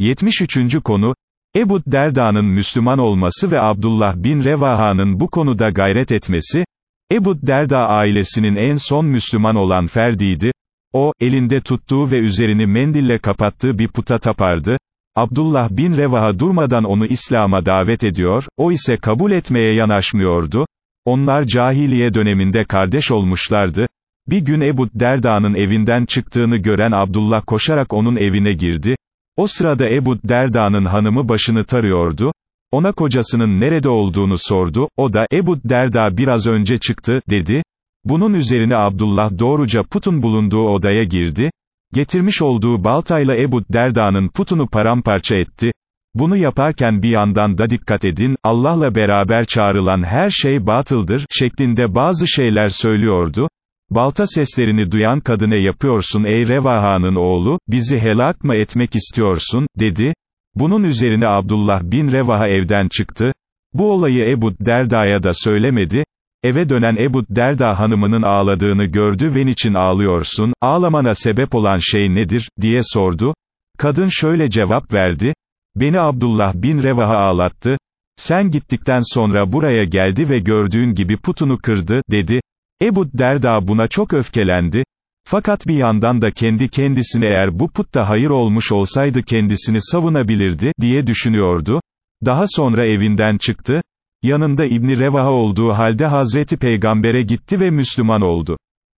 73. konu, Ebu Derda'nın Müslüman olması ve Abdullah bin Revaha'nın bu konuda gayret etmesi, Ebu Derda ailesinin en son Müslüman olan ferdiydi, o, elinde tuttuğu ve üzerini mendille kapattığı bir puta tapardı, Abdullah bin Revaha durmadan onu İslam'a davet ediyor, o ise kabul etmeye yanaşmıyordu, onlar cahiliye döneminde kardeş olmuşlardı, bir gün Ebu Derda'nın evinden çıktığını gören Abdullah koşarak onun evine girdi, o sırada Ebu Derda'nın hanımı başını tarıyordu, ona kocasının nerede olduğunu sordu, o da, Ebu Derda biraz önce çıktı, dedi, bunun üzerine Abdullah doğruca putun bulunduğu odaya girdi, getirmiş olduğu baltayla Ebu Derda'nın putunu paramparça etti, bunu yaparken bir yandan da dikkat edin, Allah'la beraber çağrılan her şey batıldır, şeklinde bazı şeyler söylüyordu, Balta seslerini duyan kadına yapıyorsun ey Revaha'nın oğlu, bizi helak mı etmek istiyorsun, dedi. Bunun üzerine Abdullah bin Revaha evden çıktı. Bu olayı Ebu Derda'ya da söylemedi. Eve dönen Ebu Derda hanımının ağladığını gördü ve niçin ağlıyorsun, ağlamana sebep olan şey nedir, diye sordu. Kadın şöyle cevap verdi, beni Abdullah bin Revaha ağlattı, sen gittikten sonra buraya geldi ve gördüğün gibi putunu kırdı, dedi. Ebu Derda buna çok öfkelendi, fakat bir yandan da kendi kendisine eğer bu putta hayır olmuş olsaydı kendisini savunabilirdi, diye düşünüyordu. Daha sonra evinden çıktı, yanında İbni Revaha olduğu halde Hazreti Peygamber'e gitti ve Müslüman oldu.